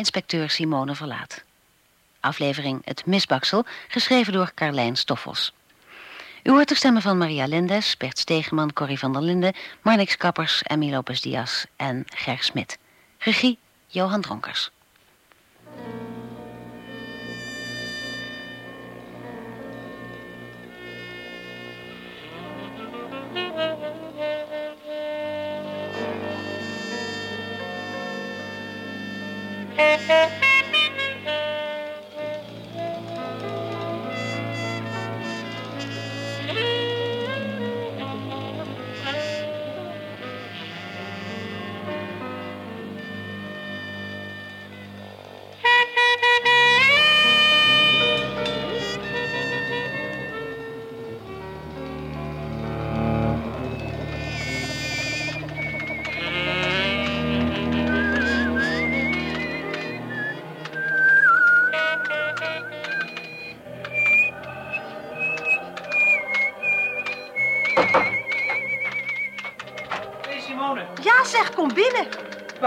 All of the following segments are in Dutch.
inspecteur Simone Verlaat. Aflevering Het Misbaksel, geschreven door Carlijn Stoffels. U hoort de stemmen van Maria Lindes, Bert Stegeman, Corrie van der Linden, Marnix Kappers, Emmy Lopez Diaz en Ger Smit. Regie Johan Dronkers.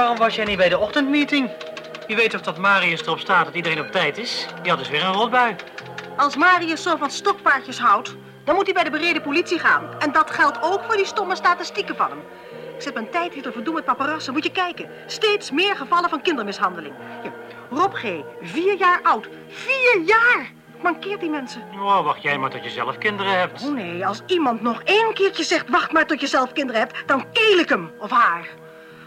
Waarom was jij niet bij de ochtendmeeting? Je weet toch dat Marius erop staat dat iedereen op tijd is? Die had dus weer een rotbui. Als Marius zo van stokpaardjes houdt, dan moet hij bij de bereden politie gaan. En dat geldt ook voor die stomme statistieken van hem. Ik zet mijn tijd hier te verdoen met paparazzen. Moet je kijken. Steeds meer gevallen van kindermishandeling. Ja, Rob G., vier jaar oud. Vier jaar! Mankeert die mensen. Oh, wacht jij maar tot je zelf kinderen hebt. Oh nee, als iemand nog één keertje zegt... wacht maar tot je zelf kinderen hebt, dan keel ik hem of haar.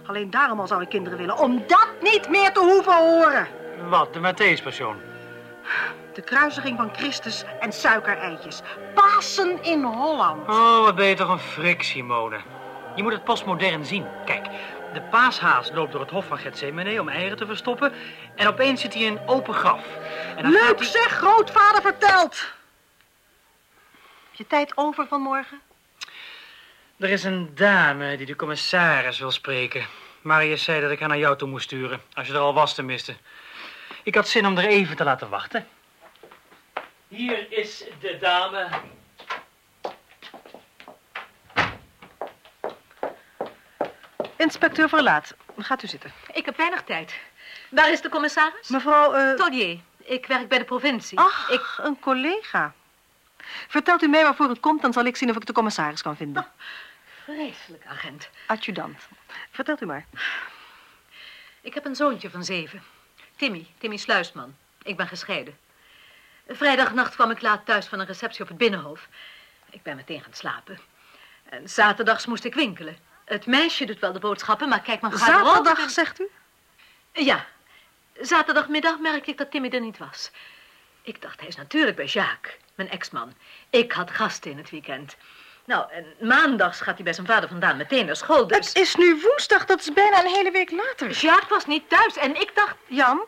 Alleen daarom al zou ik kinderen willen. Om dat niet meer te hoeven horen. Wat, de Matthäus-persoon? De kruisiging van Christus en suikereitjes. Pasen in Holland. Oh, wat ben je toch een frik, Simone. Je moet het postmodern zien. Kijk, de paashaas loopt door het hof van Gethsemane om eieren te verstoppen... en opeens zit hij in een open graf. En dan Leuk hij- zeg, grootvader vertelt. Heb je tijd over vanmorgen? Er is een dame die de commissaris wil spreken. Marius zei dat ik haar naar jou toe moest sturen, als je er al was tenminste. Ik had zin om er even te laten wachten. Hier is de dame. Inspecteur Verlaat, gaat u zitten. Ik heb weinig tijd. Waar is de commissaris? Mevrouw. Tollier. Ik werk bij de provincie. Ach, Ik... een collega. Vertelt u mij waarvoor het komt, dan zal ik zien of ik de commissaris kan vinden. Vreselijk, agent. Adjudant. Vertelt u maar. Ik heb een zoontje van zeven. Timmy, Timmy Sluisman. Ik ben gescheiden. Vrijdagnacht kwam ik laat thuis van een receptie op het Binnenhof. Ik ben meteen gaan slapen. En zaterdags moest ik winkelen. Het meisje doet wel de boodschappen, maar kijk maar. Zaterdag, zegt u? Ja. Zaterdagmiddag merkte ik dat Timmy er niet was. Ik dacht, hij is natuurlijk bij Jacques, mijn ex-man. Ik had gasten in het weekend. Nou, en maandags gaat hij bij zijn vader vandaan meteen naar school, dus... Het is nu woensdag, dat is bijna een hele week later. Jacques was niet thuis en ik dacht, Jan?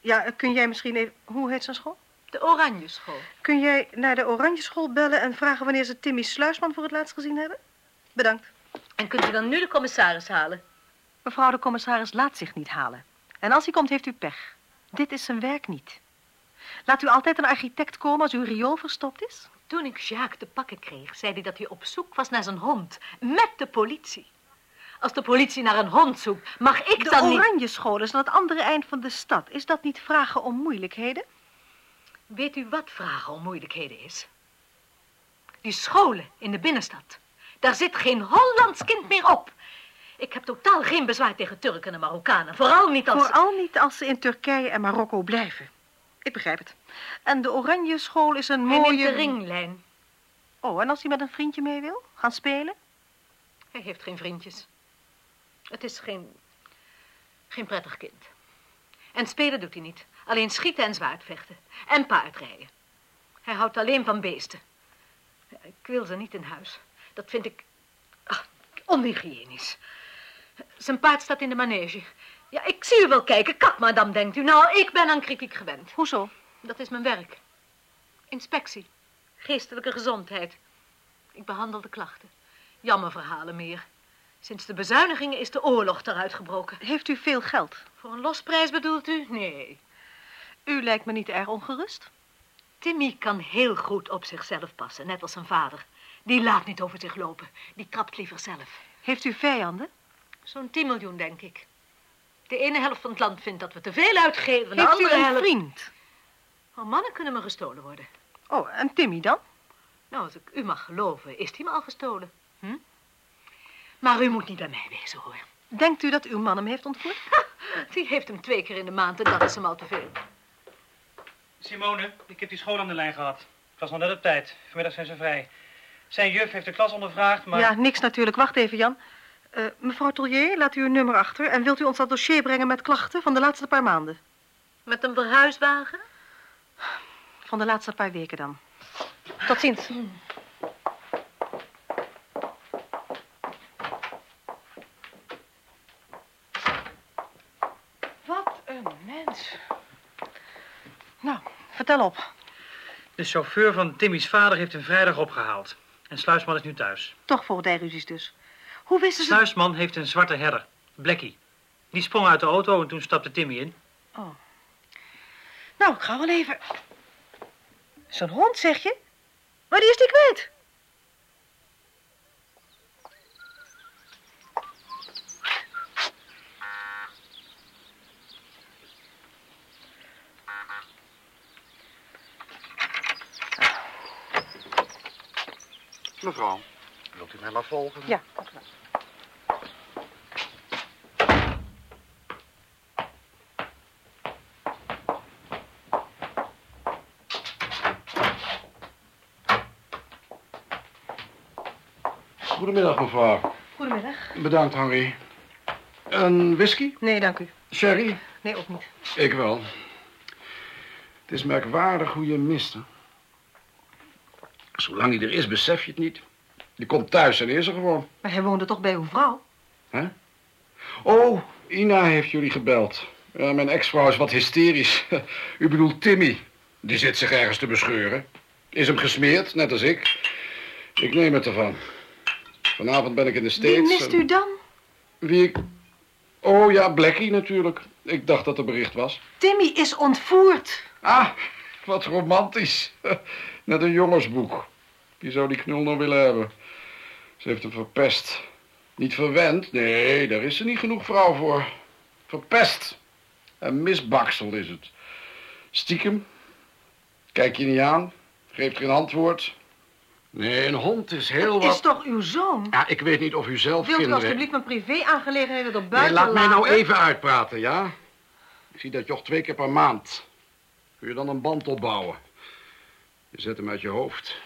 Ja, kun jij misschien even... Hoe heet zijn school? de oranje school. Kun jij naar de Oranje School bellen en vragen wanneer ze Timmy Sluisman voor het laatst gezien hebben? Bedankt. En kunt u dan nu de commissaris halen? Mevrouw de commissaris laat zich niet halen. En als hij komt, heeft u pech. Dit is zijn werk niet. Laat u altijd een architect komen als uw riool verstopt is? Toen ik Jacques te pakken kreeg, zei hij dat hij op zoek was naar zijn hond. Met de politie. Als de politie naar een hond zoekt, mag ik De dan niet... Oranje School is aan het andere eind van de stad. Is dat niet vragen om moeilijkheden? Weet u wat vragen om moeilijkheden is? Die scholen in de binnenstad. Daar zit geen Hollands kind meer op. Ik heb totaal geen bezwaar tegen Turken en Marokkanen. Vooral niet als... Vooral niet als ze in Turkije en Marokko blijven. Ik begrijp het. En de Oranje School is een Hij neemt mooie... de ringlijn. Oh, en als hij met een vriendje mee wil? Gaan spelen? Hij heeft geen vriendjes. Het is geen... geen prettig kind. En spelen doet hij niet. Alleen schieten en zwaardvechten. En paardrijden. Hij houdt alleen van beesten. Ik wil ze niet in huis. Dat vind ik... ach, onhygiënisch. Zijn paard staat in de manege. Ja, ik zie u wel kijken. Kak, madame, denkt u. Nou, ik ben aan kritiek gewend. Hoezo? Dat is mijn werk. Inspectie. Geestelijke gezondheid. Ik behandel de klachten. Jammerverhalen meer. Sinds de bezuinigingen is de oorlog eruit gebroken. Heeft u veel geld? Voor een losprijs bedoelt u? Nee. U lijkt me niet erg ongerust. Timmy kan heel goed op zichzelf passen, net als zijn vader. Die laat niet over zich lopen. Die trapt liever zelf. Heeft u vijanden? Zo'n 10 miljoen, denk ik. De ene helft van het land vindt dat we te veel uitgeven. De Heeft u andere een helft... vriend? Oh, mannen kunnen me gestolen worden. Oh, en Timmy dan? Nou, als ik u mag geloven, is die me al gestolen. Hm? Maar u moet niet bij mij wezen, hoor. Denkt u dat uw man hem heeft ontvoerd? Die heeft hem twee keer in de maand en dat is hem al te veel. Simone, ik heb die school aan de lijn gehad. Het was nog net op tijd. Vanmiddag zijn ze vrij. Zijn juf heeft de klas ondervraagd, maar... Ja, niks natuurlijk. Wacht even, Jan. Eh, mevrouw Tollier, laat u uw nummer achter. En wilt u ons dat dossier brengen met klachten van de laatste paar maanden? Met een verhuiswagen? Van de laatste paar weken dan. Tot ziens. Wat een mens. Nou, vertel op. De chauffeur van Timmy's vader heeft hem vrijdag opgehaald. En Sluisman is nu thuis. Toch voogdijruzies dus. Hoe wisten ze... Sluisman heeft een zwarte herder, Blackie. Die sprong uit de auto en toen stapte Timmy in. Oh. Nou, ik ga wel even. Zo'n hond, zeg je? Maar die is die kwijt. Mevrouw, u mij maar volgen? Ja. Goedemiddag, mevrouw. Goedemiddag. Bedankt, Henry. Een whisky? Nee, dank u. Sherry? Nee, ook niet. Ik wel. Het is merkwaardig hoe je mist, hè? Zolang hij er is, besef je het niet. Je komt thuis en is er gewoon. Maar hij woonde toch bij uw vrouw? Hè? Oh, Ina heeft jullie gebeld. Ja, mijn ex-vrouw is wat hysterisch. U bedoelt Timmy. Die zit zich ergens te bescheuren. Is hem gesmeerd, net als ik. Ik neem het ervan. Vanavond ben ik in de States. Wie mist en- u dan? Wie ik... Oh ja, Blackie natuurlijk. Ik dacht dat er bericht was. Timmy is ontvoerd. Ah, wat romantisch. Net een jongensboek. Wie zou die knul nou willen hebben? Ze heeft hem verpest. Niet verwend? Nee, daar is ze niet genoeg vrouw voor. Verpest. Een misbaksel is het. Stiekem. Kijk je niet aan. Geeft geen antwoord. Nee, een hond is heel wat... is toch uw zoon? Ja, ik weet niet of u zelf Wilt u kinderen... alstublieft mijn privé-aangelegenheden er Nee, buiten laat mij nou even uitpraten, ja? Ik zie dat joch twee keer per maand. Kun je dan een band opbouwen? Je zet hem uit je hoofd.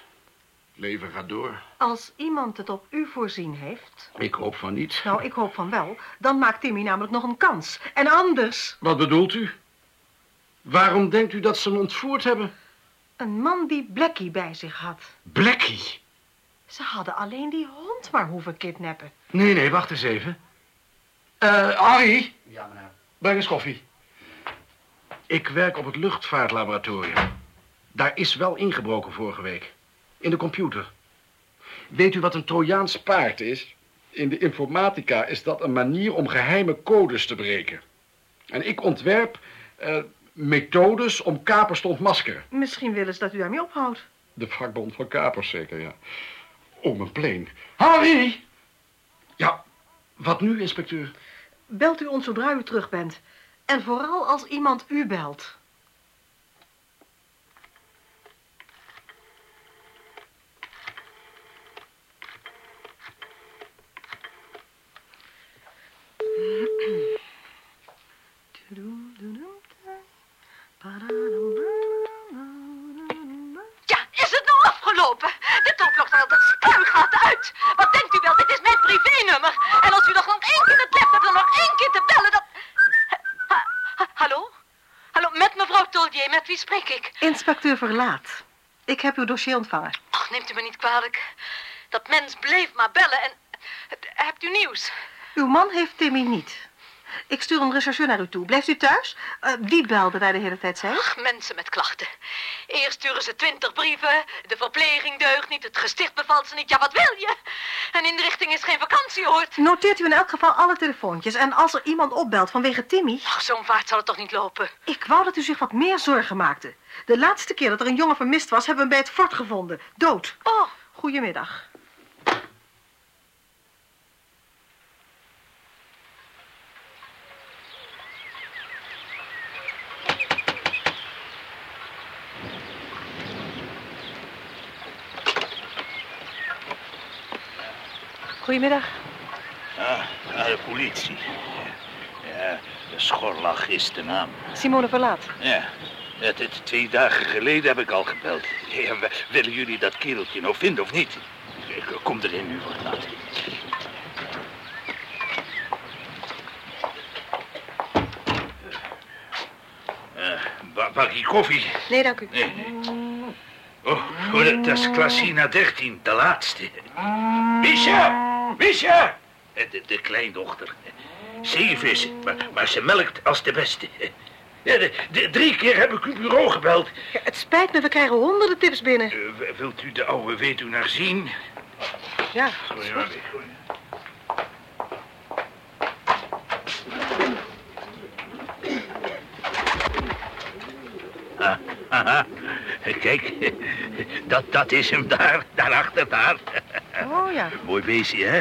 Leven gaat door. Als iemand het op u voorzien heeft... Ik hoop van niet. Nou, ik hoop van wel. Dan maakt Timmy namelijk nog een kans. En anders... Wat bedoelt u? Waarom denkt u dat ze hem ontvoerd hebben? Een man die Blackie bij zich had. Blackie? Ze hadden alleen die hond maar hoeven kidnappen. Nee, nee, wacht eens even. Eh, Harry? Ja, meneer. Breng eens koffie. Ik werk op het luchtvaartlaboratorium. Daar is wel ingebroken vorige week. In de computer. Weet u wat een Trojaans paard is? In de informatica is dat een manier om geheime codes te breken. En ik ontwerp eh, methodes om kapers te ontmaskeren. Misschien willen ze dat u daarmee ophoudt. De vakbond van kapers zeker, ja. Oh, mijn plane. Harry! Ja, wat nu, inspecteur? Belt u ons zodra u terug bent. En vooral als iemand u belt. Ja, is het nou afgelopen? De top loopt al dat spuigaat uit. Wat denkt u wel, dit is mijn privénummer. En als u nog nog één keer het lef hebt om nog één keer te bellen, dan... Ha- ha- hallo? Hallo, met mevrouw Tollier, met wie spreek ik? Inspecteur Verlaat. Ik heb uw dossier ontvangen. Ach, neemt u me niet kwalijk. Dat mens bleef maar bellen en... Hebt u nieuws? Uw man heeft Timmy niet. Ik stuur een rechercheur naar u toe. Blijft u thuis? Eh, wie belde daar de hele tijd, u? Ach, mensen met klachten. Eerst sturen ze twintig brieven. De verpleging deugt niet. Het gesticht bevalt ze niet. Ja, wat wil je? Een inrichting is geen vakantie, hoort. Noteert u in elk geval alle telefoontjes. En als er iemand opbelt vanwege Timmy... Ach, zo'n vaart zal het toch niet lopen? Ik wou dat u zich wat meer zorgen maakte. De laatste keer dat er een jongen vermist was, hebben we hem bij het fort gevonden. Dood. Oh, Goedemiddag. Goedemiddag. Ah, ah, de politie. Ja, de Schorlach is de naam. Simone Verlaat. Ja, het, het, twee dagen geleden heb ik al gebeld. Ja, willen jullie dat kereltje nou vinden of niet? Ik kom erin nu wordt laat. Uh, ba bakje koffie? Nee, dank u. Nee. Oh, oh, dat is Klasina 13, de laatste. Misha! Misha! Eh, De, de kleindochter. Zeven is het, maar, maar ze melkt als de beste. Ja, de, de- drie keer heb ik uw bureau gebeld. Ja, het spijt me, we krijgen honderden tips binnen. Eh, wilt u de oude weduwnaar zien? Ja, Goeie goeie. Ah, aha. Kijk, dat, dat is hem daar, daarachter daar. oh ja. Mooi beestje, hè?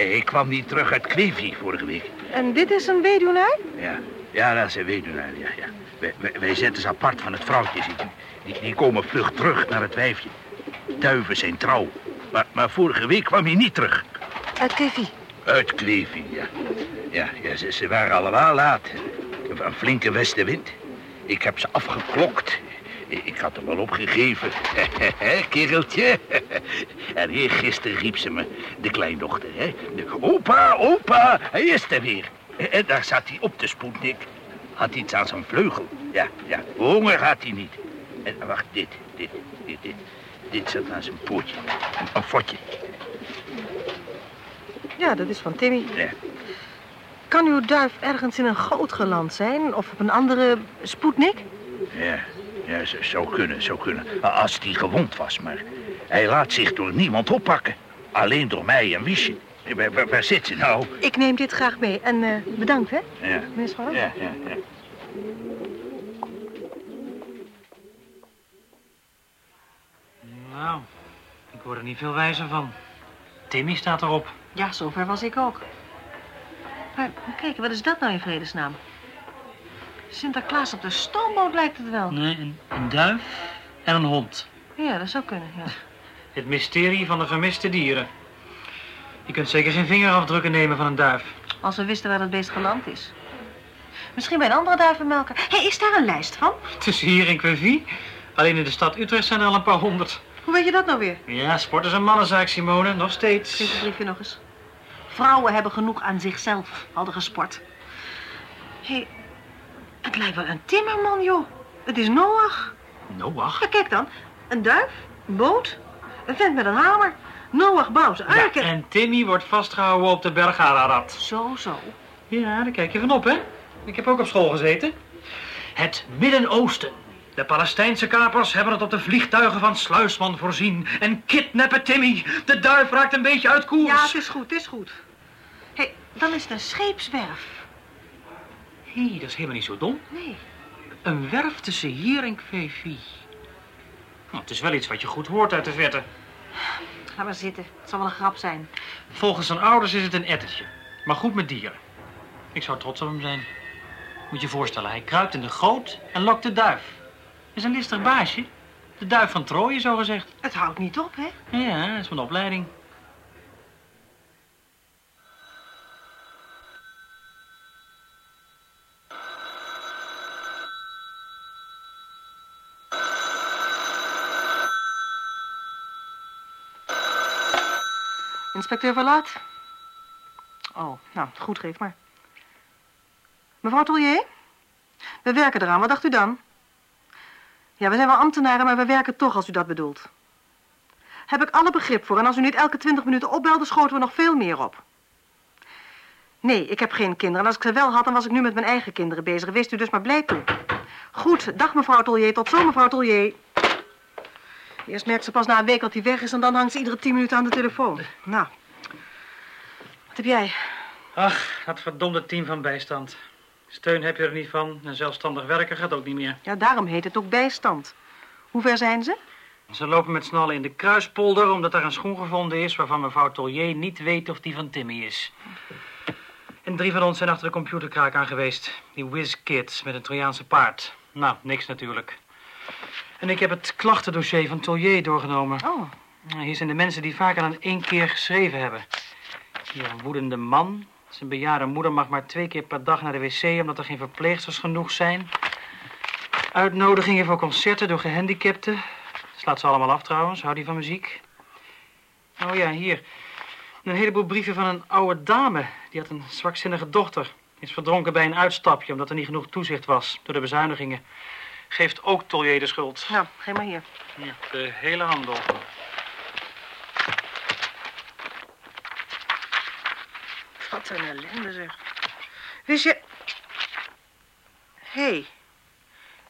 Ik kwam niet terug uit Kweevie vorige week. En dit is een weduwnaar? Ja, ja dat is een weduwnaar, ja, ja. Wij, wij, wij zetten ze apart van het vrouwtje. Die, die komen vlug terug naar het wijfje. Duiven zijn trouw. Maar, maar vorige week kwam hij niet terug. Uit Kevi. Uit Kweevie, ja. Ja, ja ze, ze waren allemaal laat. Een flinke westenwind. Ik heb ze afgeklokt. Ik had hem wel opgegeven. Kereltje? En hier gisteren riep ze me, de kleindochter, hè. De, opa, opa, hij is er weer. En daar zat hij op de Sputnik. Had iets aan zijn vleugel. Ja, ja, honger had hij niet. En wacht, dit, dit, dit, dit. Dit zat aan zijn pootje. Een, een fotje. Ja, dat is van Timmy. Ja. Kan uw duif ergens in een goot geland zijn? Of op een andere Sputnik? Ja, ja z- zou kunnen, zou kunnen. Als hij gewond was, maar hij laat zich door niemand oppakken. Alleen door mij en Wiesje. Waar, waar, waar zit ze nou? Ik neem dit graag mee. En eh, bedankt, hè, Ja, meneer ja, ja. ja. Nou, ik word er niet veel wijzer van. Timmy staat erop. Ja, zover was ik ook. Maar kijk, wat is dat nou in vredesnaam? Sinterklaas op de stoomboot lijkt het wel. Nee, een, een duif en een hond. Ja, dat zou kunnen, ja. Het mysterie van de vermiste dieren. Je kunt zeker geen vingerafdrukken nemen van een duif. Als we wisten waar dat beest geland is. Misschien bij een andere duivenmelker. Hé, hey, is daar een lijst van? Het is hier in Quevie. Alleen in de stad Utrecht zijn er al een paar honderd. Hoe weet je dat nou weer? Ja, sport is een mannenzaak, Simone. Nog Geef steeds. het briefje nog eens. Vrouwen hebben genoeg aan zichzelf, hadden gesport. Hé, hey, het lijkt wel een timmerman, joh. Het is Noach. Noach? Ja, kijk dan. Een duif, een boot, een vent met een hamer. Noach bouwt zijn Ja, arken. en Timmy wordt vastgehouden op de berg Ararat. Zo, zo. Ja, daar kijk je van op, hè? Ik heb ook op school gezeten. Het Midden-Oosten. De Palestijnse kapers hebben het op de vliegtuigen van Sluisman voorzien. En kidnappen Timmy. De duif raakt een beetje uit koers. Ja, het is goed, het is goed. Hé, hey, dan is het een scheepswerf. Hé, dat is helemaal niet zo dom. Nee. Een werf tussen hier en Quevie. Nou, het is wel iets wat je goed hoort uit de verte. Ga maar zitten. Het zal wel een grap zijn. Volgens zijn ouders is het een ettertje. Maar goed met dieren. Ik zou trots op hem zijn. Moet je je voorstellen, hij kruipt in de goot en lokt de duif. Is een listig baasje. De duif van Troje, zo gezegd. Het houdt niet op, hè? Ja, dat is mijn opleiding. Inspecteur Verlaat? Oh, nou, goed, geef maar. Mevrouw Tollier? We werken eraan, wat dacht u dan? Ja, we zijn wel ambtenaren, maar we werken toch als u dat bedoelt. Heb ik alle begrip voor en als u niet elke twintig minuten opbelde, schoten we nog veel meer op. Nee, ik heb geen kinderen. En als ik ze wel had, dan was ik nu met mijn eigen kinderen bezig. Wees u dus maar blij toe. Goed, dag mevrouw Tollier. Tot zo, mevrouw Tollier. Eerst merkt ze pas na een week dat hij weg is en dan hangt ze iedere tien minuten aan de telefoon. Nou, wat heb jij? Ach, dat verdomde team van bijstand. Steun heb je er niet van en zelfstandig werken gaat ook niet meer. Ja, daarom heet het ook bijstand. Hoe ver zijn ze? Ze lopen met snallen in de kruispolder omdat er een schoen gevonden is waarvan mevrouw Tollier niet weet of die van Timmy is. En drie van ons zijn achter de computerkraak aan geweest. Die whiz-kids met een Trojaanse paard. Nou, niks natuurlijk. En ik heb het klachtendossier van Tollier doorgenomen. Oh, Hier zijn de mensen die vaker dan één keer geschreven hebben. Hier, een woedende man. Zijn bejaarde moeder mag maar twee keer per dag naar de wc... omdat er geen verpleegsters genoeg zijn. Uitnodigingen voor concerten door gehandicapten. Slaat ze allemaal af trouwens, hou die van muziek. Oh ja, hier. Een heleboel brieven van een oude dame. Die had een zwakzinnige dochter. Is verdronken bij een uitstapje omdat er niet genoeg toezicht was door de bezuinigingen. Geeft ook Tollier de schuld. Nou, geef maar hier. Ja, de hele handel. Wat een ellende zeg. Wist je... Hé, hey,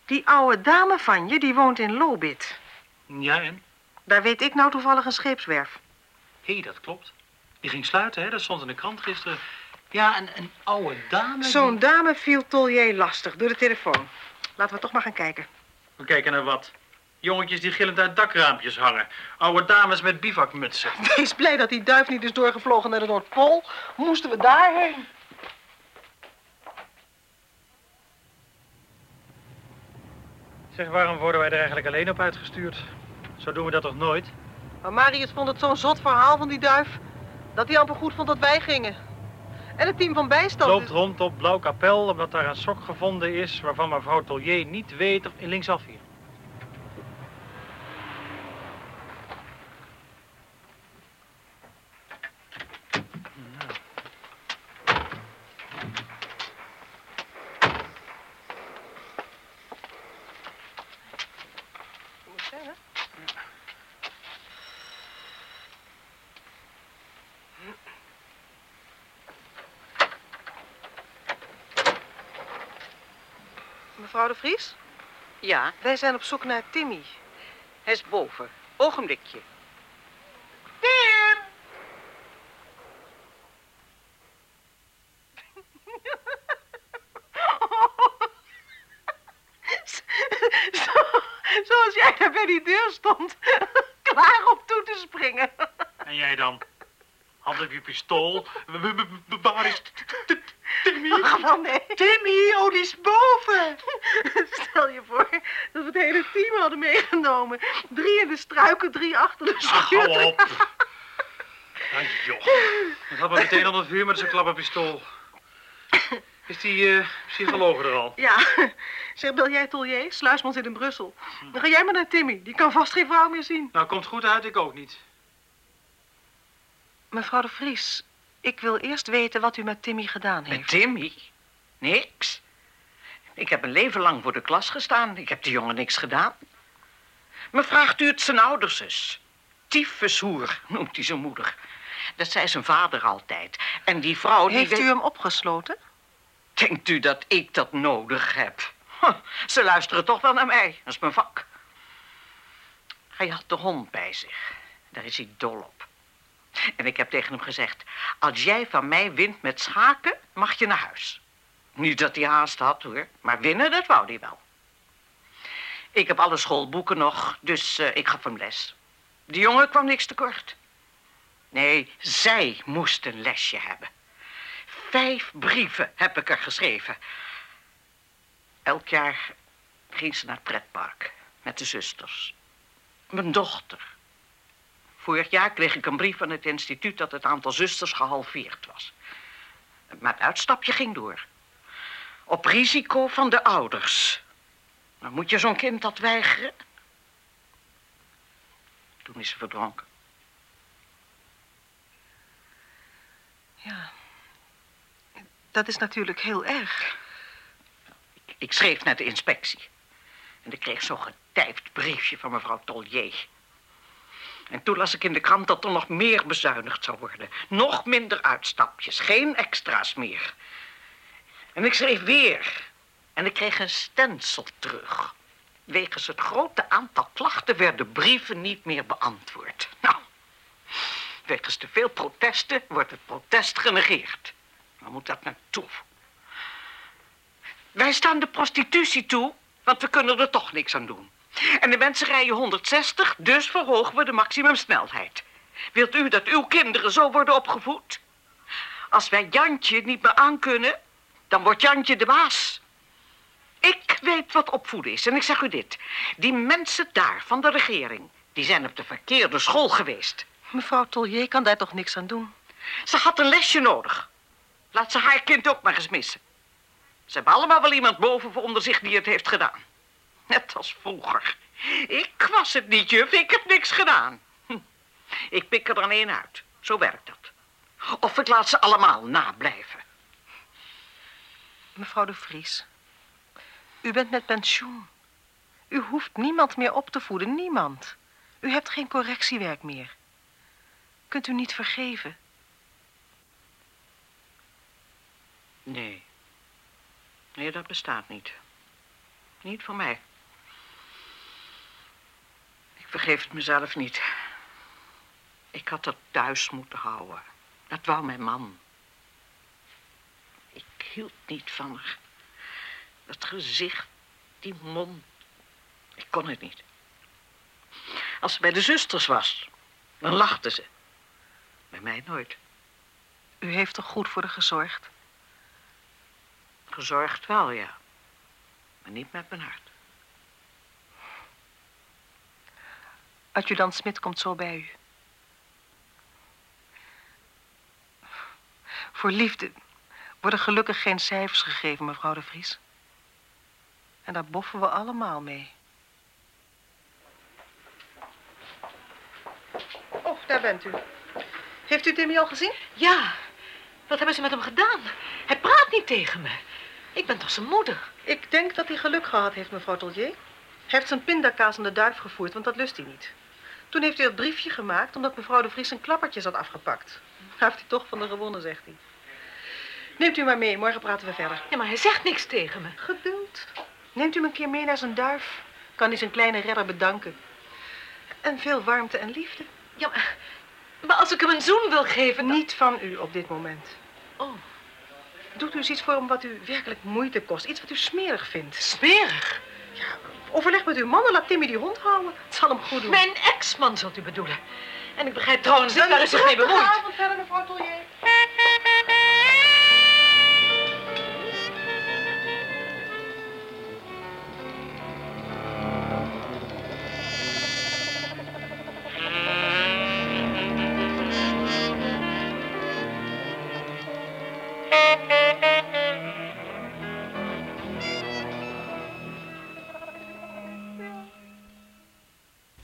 die oude dame van je, die woont in Lobit. Ja, en? Daar weet ik nou toevallig een scheepswerf. Hé, hey, dat klopt. Die ging sluiten, hè? Dat stond in de krant gisteren. Ja, een, een oude dame. Zo'n die- dame viel Tollier lastig door de telefoon. Laten we toch maar gaan kijken. We kijken naar wat. Jongetjes die gillend uit dakraampjes hangen. Oude dames met bivakmutsen. Wees blij dat die duif niet is doorgevlogen naar de Noordpool. Moesten we daarheen? Zeg, waarom worden wij er eigenlijk alleen op uitgestuurd? Zo doen we dat toch nooit? Maar Marius vond het zo'n zot verhaal van die duif... dat hij amper goed vond dat wij gingen. En het team van bijstand... Loopt rond op Blauw Kapel omdat daar een sok gevonden is... waarvan mevrouw Tollier niet weet of... In linksaf hier. Mevrouw de Vries, Ja, wij zijn op zoek naar Timmy. hij is boven. Ogenblikje. Tim! Zo, zoals jij daar bij die deur stond. Klaar om toe te springen. En jij dan? Hand op je pistool. Waar is Timmy? Ach, wel nee. Timmy, oh, die is boven. Stel je voor dat we het hele team hadden meegenomen. Drie in de struiken, drie achter de Ach, schuur. hou op. Ah, joh. Dat had me meteen onder vuur met zijn klappenpistool. Is die eh, psycholoog er al? Ja, zeg, bel jij Tollier? Sluisman zit in Brussel. Dan ga jij maar naar Timmy. Die kan vast geen vrouw meer zien. Nou, komt goed uit, ik ook niet. Mevrouw de Vries, ik wil eerst weten wat u met Timmy gedaan Met heeft. Timmy? Niks. Ik heb een leven lang voor de klas gestaan. Ik heb de jongen niks gedaan. Maar vraagt u het zijn ouders eens. Tyfushoer noemt hij zijn moeder. Dat zei zijn vader altijd. En die vrouw... die Heeft weet- u hem opgesloten? Denkt u dat ik dat nodig heb? Huh, ze luisteren toch wel naar mij. Dat is mijn vak. Hij had de hond bij zich. Daar is hij dol op. En ik heb tegen hem gezegd... als jij van mij wint met schaken, mag je naar huis. Niet dat hij haast had, hoor. Maar winnen, dat wou hij wel. Ik heb alle schoolboeken nog, dus eh, ik gaf hem les. Die jongen kwam niks tekort. Nee, zij moest een lesje hebben. Vijf brieven heb ik er geschreven. Elk jaar ging ze naar het pretpark met de zusters. Mijn dochter. Vorig jaar kreeg ik een brief van het instituut dat het aantal zusters gehalveerd was. Maar het uitstapje ging door. Op risico van de ouders. Dan moet je zo'n kind dat weigeren. Toen is ze verdronken. Ja. Dat is natuurlijk heel erg. Ik schreef naar de inspectie. En ik kreeg zo'n getijpt briefje van mevrouw Tollier. En toen las ik in de krant dat er nog meer bezuinigd zou worden. Nog minder uitstapjes, geen extra's meer. En ik schreef weer. En ik kreeg een stencil terug. Wegens het grote aantal klachten werden brieven niet meer beantwoord. Nou, wegens te veel protesten wordt het protest genegeerd. Waar moet dat naartoe? Wij staan de prostitutie toe, want we kunnen er toch niks aan doen. En de mensen rijden 160, dus verhogen we de maximumsnelheid. Wilt u dat uw kinderen zo worden opgevoed? Als wij Jantje niet meer aankunnen, dan wordt Jantje de baas. Ik weet wat opvoeden is en ik zeg u dit. Die mensen daar van de regering, die zijn op de verkeerde school geweest. Mevrouw Tollier kan daar toch niks aan doen? Ze had een lesje nodig. Laat ze haar kind ook maar eens missen. Ze hebben allemaal wel iemand boven voor onder zich die het heeft gedaan. Net als vroeger. Ik was het niet, juf. Ik heb niks gedaan. Hm. Ik pik er dan één uit. Zo werkt dat. Of ik laat ze allemaal nablijven. Mevrouw de Vries, u bent met pensioen. U hoeft niemand meer op te voeden, niemand. U hebt geen correctiewerk meer. Kunt u niet vergeven? Nee. Nee, dat bestaat niet. Niet voor mij. Ik vergeef het mezelf niet. Ik had dat thuis moeten houden. Dat wou mijn man. Hield niet van haar. Dat gezicht, die mond. Ik kon het niet. Als ze bij de zusters was, dan lachte ze. Bij mij nooit. U heeft toch goed voor haar gezorgd? Gezorgd wel, ja. Maar niet met mijn hart. Adjudant Smit komt zo bij u. Voor liefde worden gelukkig geen cijfers gegeven, mevrouw de Vries. En daar boffen we allemaal mee. Oh, daar bent u. Heeft u Timmy al gezien? Ja, wat hebben ze met hem gedaan? Hij praat niet tegen me. Ik ben toch zijn moeder? Ik denk dat hij geluk gehad heeft, mevrouw Tollier. Hij heeft zijn pindakaas aan de duif gevoerd, want dat lust hij niet. Toen heeft hij dat briefje gemaakt omdat mevrouw de Vries zijn klappertjes had afgepakt. Daar heeft hij toch van de gewonnen, zegt hij. Neemt u maar mee, morgen praten we verder. Ja, maar hij zegt niks tegen me. Geduld. Neemt u hem een keer mee naar zijn duif. Kan hij zijn kleine redder bedanken. En veel warmte en liefde. Ja, maar, maar als ik hem een zoen wil geven... dan- Niet van u op dit moment. Oh, Doet u eens iets voor hem wat u werkelijk moeite kost. Iets wat u smerig vindt. smerig. Overleg met uw man en laat Timmy die hond houden. Het zal hem goed doen. Mijn ex-man zult u bedoelen. En ik begrijp trouwens niet waar u zich mee bemoeit. avond verder, mevrouw Tollier.